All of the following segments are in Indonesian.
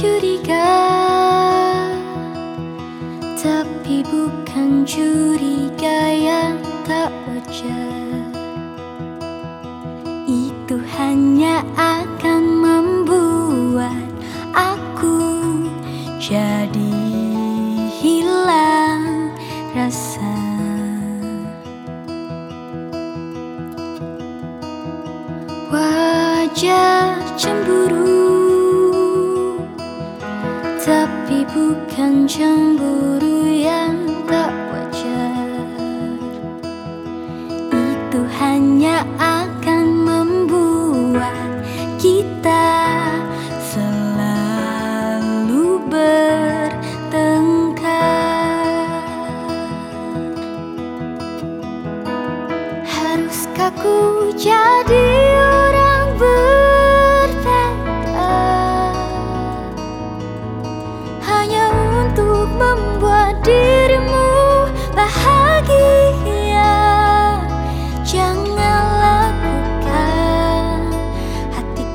curiga. Tapi bukan curiga yang tak wajar. Itu hanya akan membuat aku jadi hilang rasa. Wajar bukan cemburu yang tak wajar. Itu hanya akan membuat kita selalu bertengkar. Haruskah ku jadi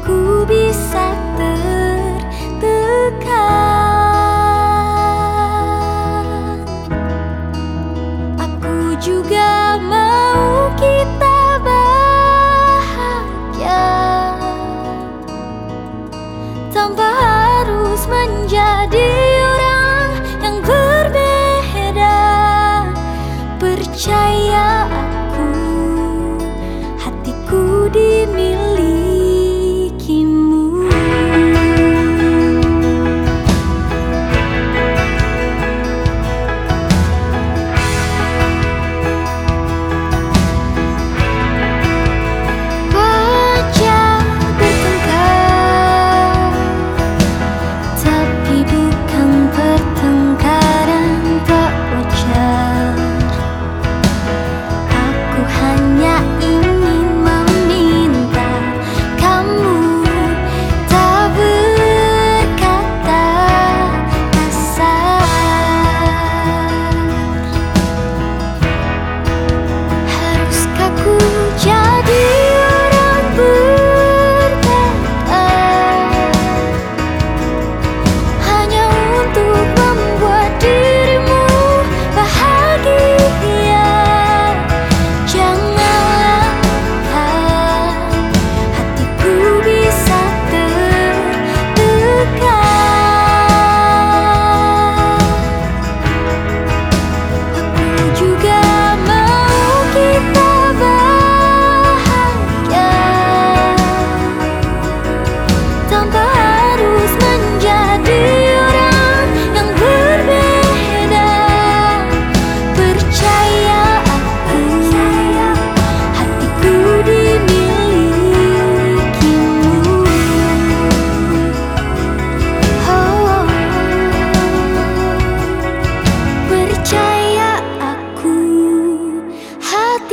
ku bisa tertekan. Aku juga mau kita bahagia. Tanpa harus menjadi orang yang berbeda. Percaya aku, hatiku dimiliki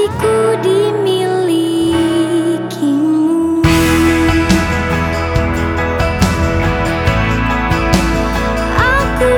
hatiku dimilikimu. Aku